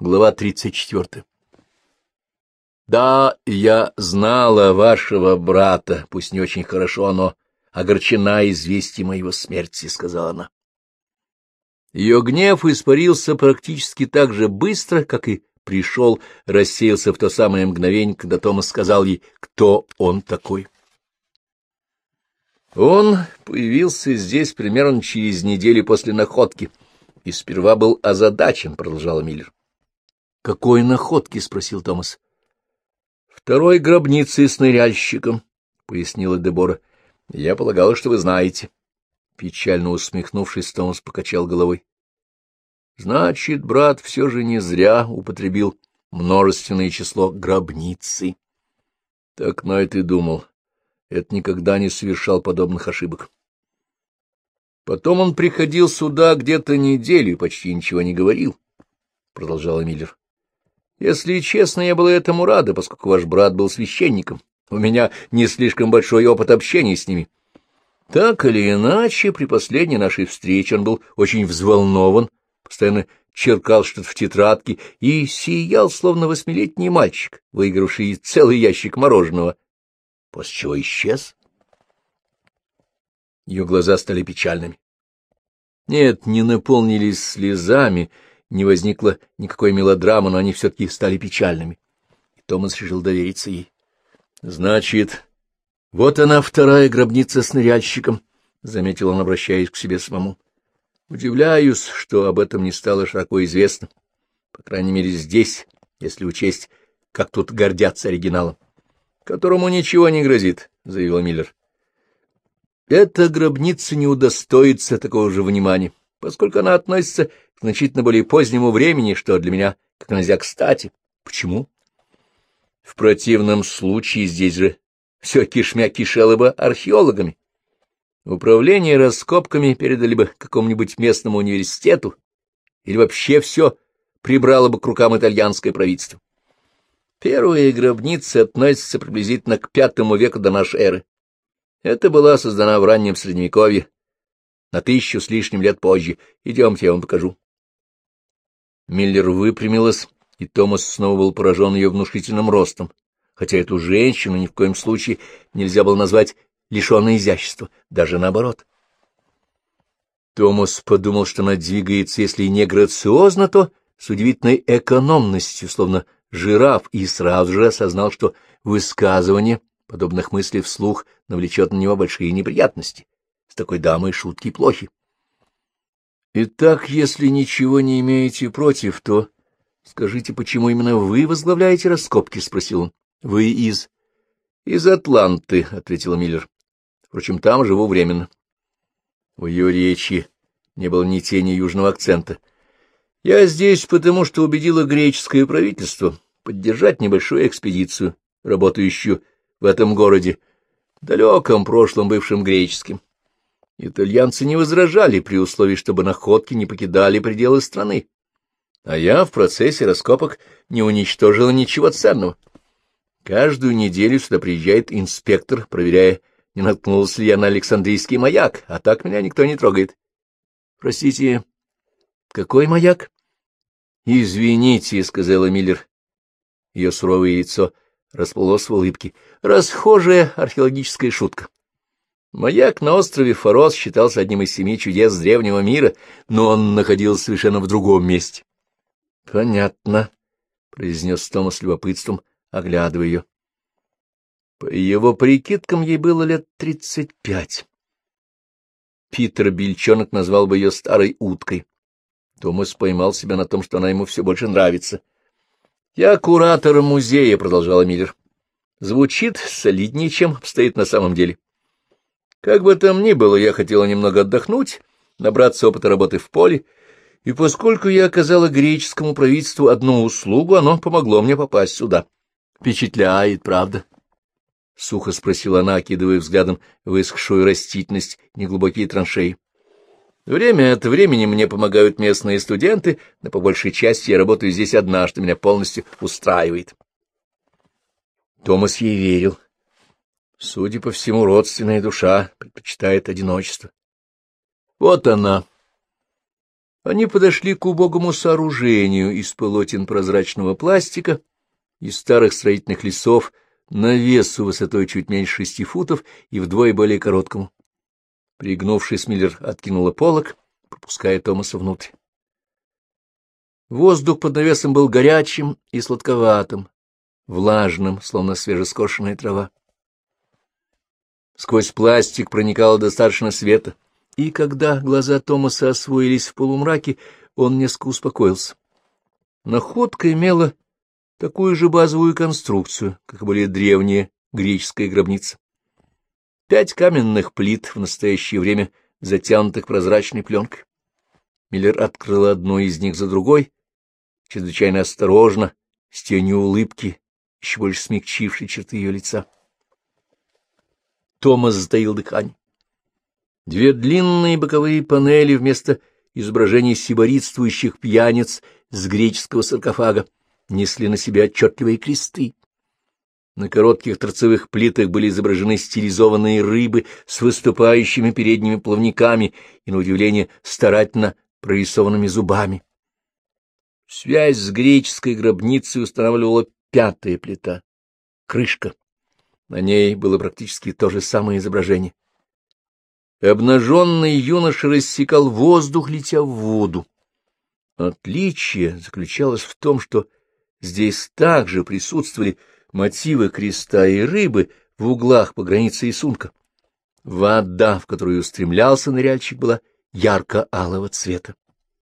Глава 34. «Да, я знала вашего брата, пусть не очень хорошо, но огорчена известием моего смерти», — сказала она. Ее гнев испарился практически так же быстро, как и пришел, рассеялся в то самое мгновение, когда Томас сказал ей, кто он такой. Он появился здесь примерно через неделю после находки и сперва был озадачен, — продолжала Миллер. — Какой находки? — спросил Томас. — Второй гробницы с ныряльщиком, — пояснила Дебора. — Я полагала, что вы знаете. Печально усмехнувшись, Томас покачал головой. — Значит, брат все же не зря употребил множественное число гробницы. Так Найт и думал. Это никогда не совершал подобных ошибок. Потом он приходил сюда где-то неделю и почти ничего не говорил, — продолжала Миллер. Если честно, я была этому рада, поскольку ваш брат был священником. У меня не слишком большой опыт общения с ними. Так или иначе, при последней нашей встрече он был очень взволнован, постоянно черкал что-то в тетрадке и сиял, словно восьмилетний мальчик, выигравший целый ящик мороженого, после чего исчез. Ее глаза стали печальными. Нет, не наполнились слезами, не возникло никакой мелодрамы, но они все-таки стали печальными. И Томас решил довериться ей. — Значит, вот она, вторая гробница с ныряльщиком, — заметил он, обращаясь к себе самому. — Удивляюсь, что об этом не стало широко известно. По крайней мере, здесь, если учесть, как тут гордятся оригиналом. — Которому ничего не грозит, — заявил Миллер. — Эта гробница не удостоится такого же внимания, поскольку она относится к значительно более позднему времени, что для меня как нельзя кстати. Почему? В противном случае здесь же все кишмя кишело бы археологами. Управление раскопками передали бы какому-нибудь местному университету, или вообще все прибрало бы к рукам итальянское правительство. Первые гробницы относятся приблизительно к пятому веку до нашей эры. Это была создана в раннем Средневековье, на тысячу с лишним лет позже. Идемте, я вам покажу. Миллер выпрямилась, и Томас снова был поражен ее внушительным ростом, хотя эту женщину ни в коем случае нельзя было назвать лишенной изящества, даже наоборот. Томас подумал, что она двигается, если не грациозно, то с удивительной экономностью, словно жираф, и сразу же осознал, что высказывание подобных мыслей вслух навлечет на него большие неприятности. С такой дамой шутки плохи. Итак, если ничего не имеете против, то скажите, почему именно вы возглавляете раскопки? — спросил он. — Вы из... — Из Атланты, — ответила Миллер. — Впрочем, там живу временно. В ее речи не было ни тени южного акцента. Я здесь потому, что убедила греческое правительство поддержать небольшую экспедицию, работающую в этом городе, далеком прошлом бывшем греческим. Итальянцы не возражали при условии, чтобы находки не покидали пределы страны. А я в процессе раскопок не уничтожила ничего ценного. Каждую неделю сюда приезжает инспектор, проверяя, не наткнулся ли я на Александрийский маяк, а так меня никто не трогает. Простите, какой маяк? Извините, — сказала Миллер. Ее суровое лицо расплылось в улыбке. Расхожая археологическая шутка. Маяк на острове Форос считался одним из семи чудес древнего мира, но он находился совершенно в другом месте. — Понятно, — произнес Тома с любопытством, оглядывая ее. По его прикидкам ей было лет тридцать пять. Питер Бельчонок назвал бы ее старой уткой. Томас поймал себя на том, что она ему все больше нравится. — Я куратор музея, — продолжала Миллер. — Звучит солиднее, чем обстоит на самом деле. Как бы там ни было, я хотела немного отдохнуть, набраться опыта работы в поле, и поскольку я оказала греческому правительству одну услугу, оно помогло мне попасть сюда. Впечатляет, правда? — сухо спросила она, окидывая взглядом высохшую растительность, неглубокие траншеи. Время от времени мне помогают местные студенты, но по большей части я работаю здесь одна, что меня полностью устраивает. Томас ей верил. Судя по всему, родственная душа предпочитает одиночество. Вот она. Они подошли к убогому сооружению из полотен прозрачного пластика, из старых строительных лесов, навесу высотой чуть меньше шести футов и вдвое более короткому. Пригнувшись, Миллер откинула полок, пропуская Томаса внутрь. Воздух под навесом был горячим и сладковатым, влажным, словно свежескошенная трава. Сквозь пластик проникало достаточно света, и когда глаза Томаса освоились в полумраке, он несколько успокоился. Находка имела такую же базовую конструкцию, как и более древняя греческая гробница. Пять каменных плит в настоящее время затянутых прозрачной пленкой. Миллер открыл одну из них за другой, чрезвычайно осторожно, с тенью улыбки, еще больше смягчившей черты ее лица. Томас затаил дыхание. Две длинные боковые панели вместо изображений сиборитствующих пьяниц с греческого саркофага несли на себе отчетливые кресты. На коротких торцевых плитах были изображены стилизованные рыбы с выступающими передними плавниками и, на удивление, старательно прорисованными зубами. Связь с греческой гробницей устанавливала пятая плита — крышка. На ней было практически то же самое изображение. Обнаженный юноша рассекал воздух, летя в воду. Отличие заключалось в том, что здесь также присутствовали мотивы креста и рыбы в углах по границе рисунка. Вода, в которую устремлялся ныряльщик, была ярко-алого цвета.